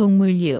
동물류